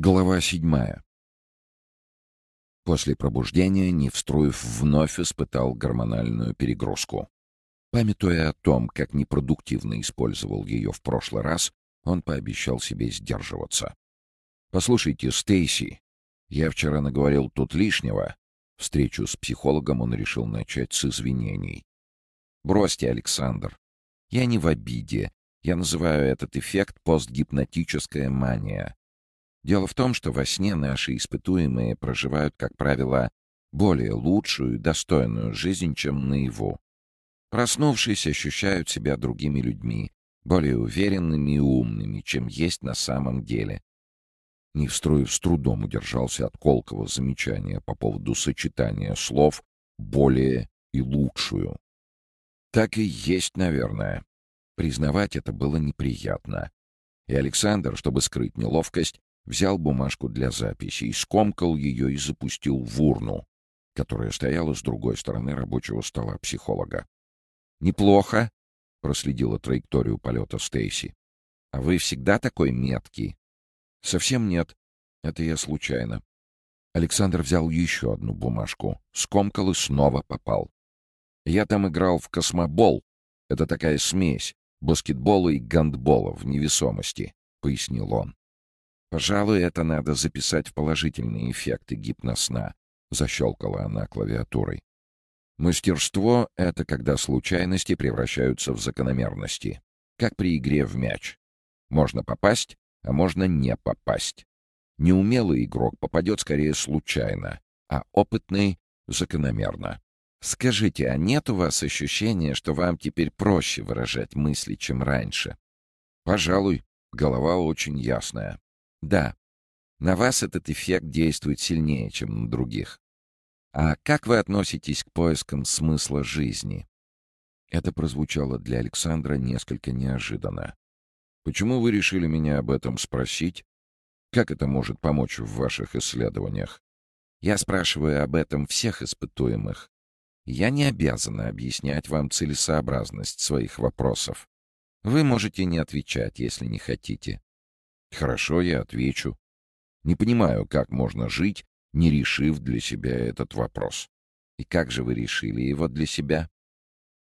Глава седьмая. После пробуждения Невструев вновь испытал гормональную перегрузку. Памятуя о том, как непродуктивно использовал ее в прошлый раз, он пообещал себе сдерживаться. «Послушайте, Стейси, я вчера наговорил тут лишнего». Встречу с психологом он решил начать с извинений. «Бросьте, Александр. Я не в обиде. Я называю этот эффект постгипнотическая мания. Дело в том, что во сне наши испытуемые проживают, как правило, более лучшую и достойную жизнь, чем наяву. Проснувшись, ощущают себя другими людьми, более уверенными и умными, чем есть на самом деле. Невстроев с трудом удержался от колкого замечания по поводу сочетания слов «более» и «лучшую». Так и есть, наверное. Признавать это было неприятно. И Александр, чтобы скрыть неловкость, взял бумажку для записи, скомкал ее и запустил в урну, которая стояла с другой стороны рабочего стола психолога. «Неплохо», — проследила траекторию полета Стейси. «А вы всегда такой меткий?» «Совсем нет. Это я случайно». Александр взял еще одну бумажку, скомкал и снова попал. «Я там играл в космобол. Это такая смесь баскетбола и гандбола в невесомости», — пояснил он. «Пожалуй, это надо записать в положительные эффекты гипносна», — защелкала она клавиатурой. «Мастерство — это когда случайности превращаются в закономерности, как при игре в мяч. Можно попасть, а можно не попасть. Неумелый игрок попадет скорее случайно, а опытный — закономерно. Скажите, а нет у вас ощущения, что вам теперь проще выражать мысли, чем раньше? Пожалуй, голова очень ясная. Да, на вас этот эффект действует сильнее, чем на других. А как вы относитесь к поискам смысла жизни? Это прозвучало для Александра несколько неожиданно. Почему вы решили меня об этом спросить? Как это может помочь в ваших исследованиях? Я спрашиваю об этом всех испытуемых. Я не обязана объяснять вам целесообразность своих вопросов. Вы можете не отвечать, если не хотите. Хорошо, я отвечу. Не понимаю, как можно жить, не решив для себя этот вопрос. И как же вы решили его для себя?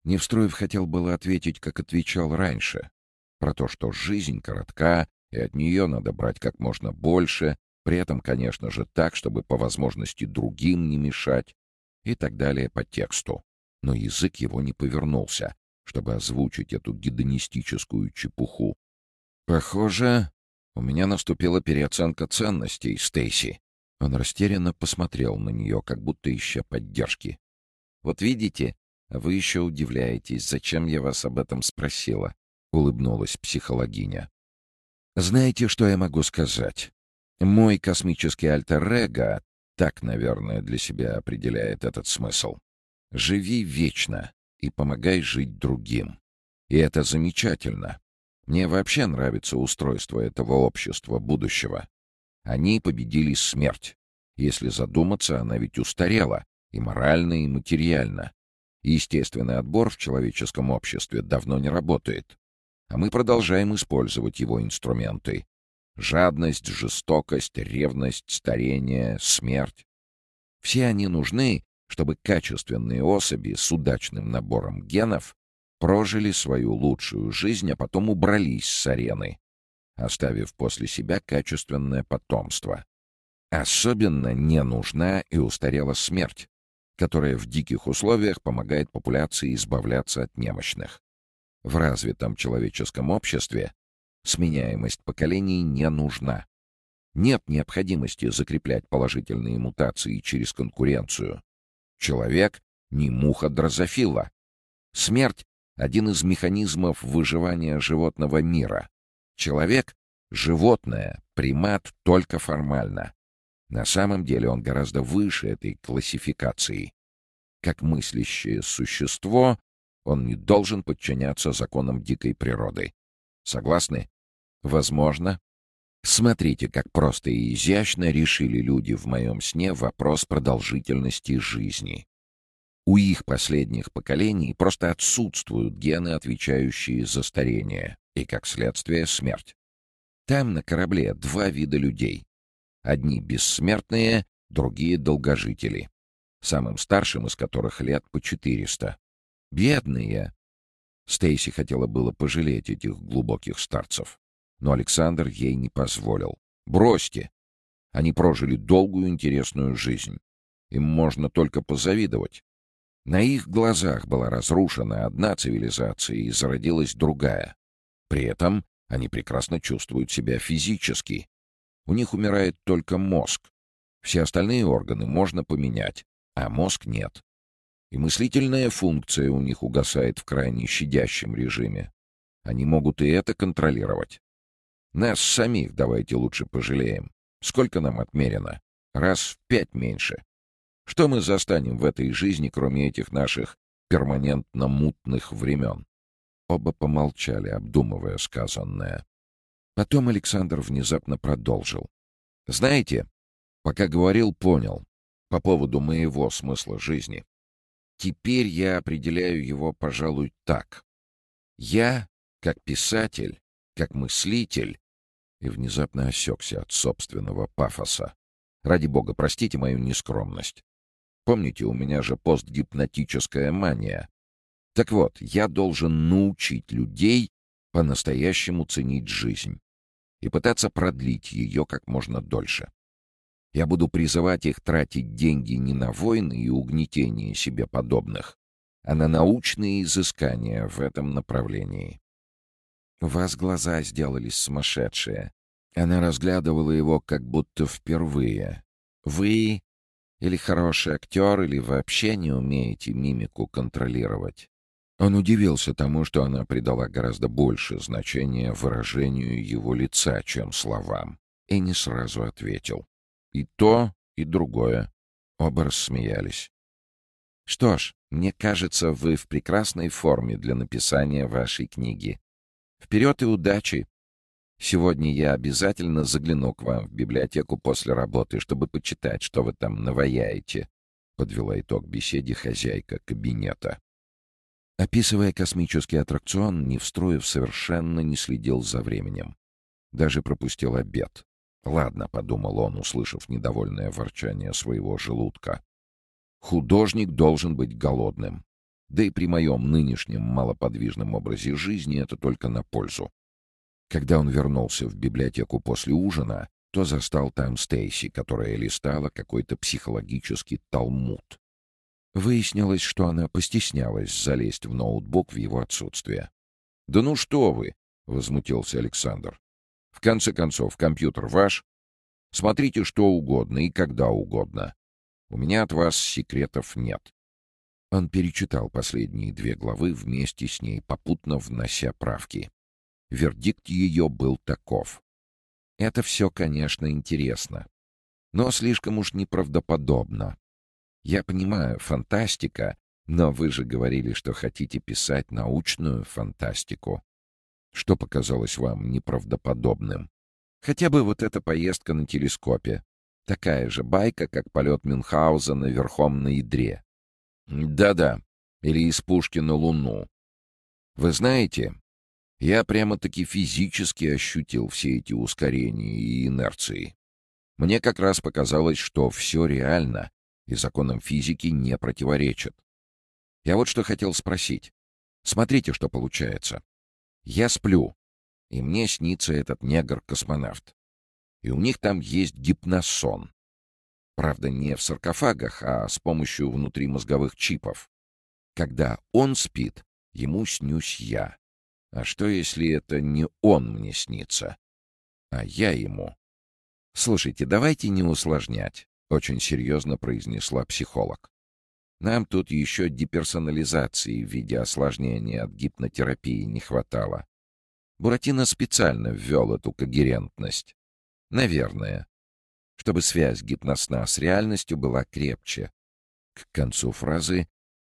Невстроев хотел было ответить, как отвечал раньше, про то, что жизнь коротка, и от нее надо брать как можно больше, при этом, конечно же, так, чтобы по возможности другим не мешать, и так далее по тексту. Но язык его не повернулся, чтобы озвучить эту гедонистическую чепуху. Похоже, у меня наступила переоценка ценностей, Стейси. Он растерянно посмотрел на нее, как будто ища поддержки. «Вот видите, вы еще удивляетесь, зачем я вас об этом спросила», — улыбнулась психологиня. «Знаете, что я могу сказать? Мой космический альтер-эго так, наверное, для себя определяет этот смысл. Живи вечно и помогай жить другим. И это замечательно. Мне вообще нравится устройство этого общества будущего. Они победили смерть. Если задуматься, она ведь устарела и морально, и материально. естественный отбор в человеческом обществе давно не работает. А мы продолжаем использовать его инструменты. Жадность, жестокость, ревность, старение, смерть. Все они нужны, чтобы качественные особи с удачным набором генов прожили свою лучшую жизнь, а потом убрались с арены, оставив после себя качественное потомство. Особенно не нужна и устарела смерть, которая в диких условиях помогает популяции избавляться от немощных. В развитом человеческом обществе сменяемость поколений не нужна. Нет необходимости закреплять положительные мутации через конкуренцию. Человек — не муха дрозофила. Смерть один из механизмов выживания животного мира. Человек — животное, примат только формально. На самом деле он гораздо выше этой классификации. Как мыслящее существо, он не должен подчиняться законам дикой природы. Согласны? Возможно. Смотрите, как просто и изящно решили люди в моем сне вопрос продолжительности жизни. У их последних поколений просто отсутствуют гены, отвечающие за старение, и, как следствие, смерть. Там на корабле два вида людей. Одни бессмертные, другие долгожители. Самым старшим из которых лет по четыреста. Бедные! Стейси хотела было пожалеть этих глубоких старцев. Но Александр ей не позволил. «Бросьте! Они прожили долгую интересную жизнь. Им можно только позавидовать. На их глазах была разрушена одна цивилизация и зародилась другая. При этом они прекрасно чувствуют себя физически. У них умирает только мозг. Все остальные органы можно поменять, а мозг нет. И мыслительная функция у них угасает в крайне щадящем режиме. Они могут и это контролировать. Нас самих давайте лучше пожалеем. Сколько нам отмерено? Раз в пять меньше. Что мы застанем в этой жизни, кроме этих наших перманентно мутных времен? Оба помолчали, обдумывая сказанное. Потом Александр внезапно продолжил. «Знаете, пока говорил, понял. По поводу моего смысла жизни. Теперь я определяю его, пожалуй, так. Я, как писатель, как мыслитель, и внезапно осекся от собственного пафоса. Ради бога, простите мою нескромность. Помните, у меня же постгипнотическая мания. Так вот, я должен научить людей по-настоящему ценить жизнь и пытаться продлить ее как можно дольше. Я буду призывать их тратить деньги не на войны и угнетение себе подобных, а на научные изыскания в этом направлении. У вас глаза сделались сумасшедшие. Она разглядывала его как будто впервые. Вы или хороший актер, или вообще не умеете мимику контролировать. Он удивился тому, что она придала гораздо больше значения выражению его лица, чем словам, и не сразу ответил. И то, и другое. Оба рассмеялись. «Что ж, мне кажется, вы в прекрасной форме для написания вашей книги. Вперед и удачи! Сегодня я обязательно загляну к вам в библиотеку после работы, чтобы почитать, что вы там наваяете», — подвела итог беседе хозяйка кабинета. Описывая космический аттракцион, Невстроев совершенно не следил за временем. Даже пропустил обед. «Ладно», — подумал он, услышав недовольное ворчание своего желудка. «Художник должен быть голодным. Да и при моем нынешнем малоподвижном образе жизни это только на пользу». Когда он вернулся в библиотеку после ужина, то застал там Стейси, которая листала какой-то психологический талмуд. Выяснилось, что она постеснялась залезть в ноутбук в его отсутствие. «Да ну что вы!» — возмутился Александр. В конце концов, компьютер ваш. Смотрите что угодно и когда угодно. У меня от вас секретов нет». Он перечитал последние две главы вместе с ней, попутно внося правки. Вердикт ее был таков. Это все, конечно, интересно, но слишком уж неправдоподобно. Я понимаю, фантастика, но вы же говорили, что хотите писать научную фантастику. Что показалось вам неправдоподобным? Хотя бы вот эта поездка на телескопе. Такая же байка, как полет Мюнхгаузена верхом на ядре. Да-да, или из пушки на Луну. Вы знаете, я прямо-таки физически ощутил все эти ускорения и инерции. Мне как раз показалось, что все реально и законам физики не противоречит. Я вот что хотел спросить. Смотрите, что получается. Я сплю, и мне снится этот негр-космонавт. И у них там есть гипносон. Правда, не в саркофагах, а с помощью внутримозговых чипов. Когда он спит, ему снюсь я. А что, если это не он мне снится, а я ему? «Слушайте, давайте не усложнять», — очень серьезно произнесла психолог. Нам тут еще деперсонализации в виде осложнения от гипнотерапии не хватало. Буратино специально ввел эту когерентность. Наверное. Чтобы связь гипносна с реальностью была крепче. К концу фразы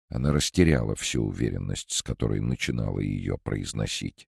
она растеряла всю уверенность, с которой начинала ее произносить.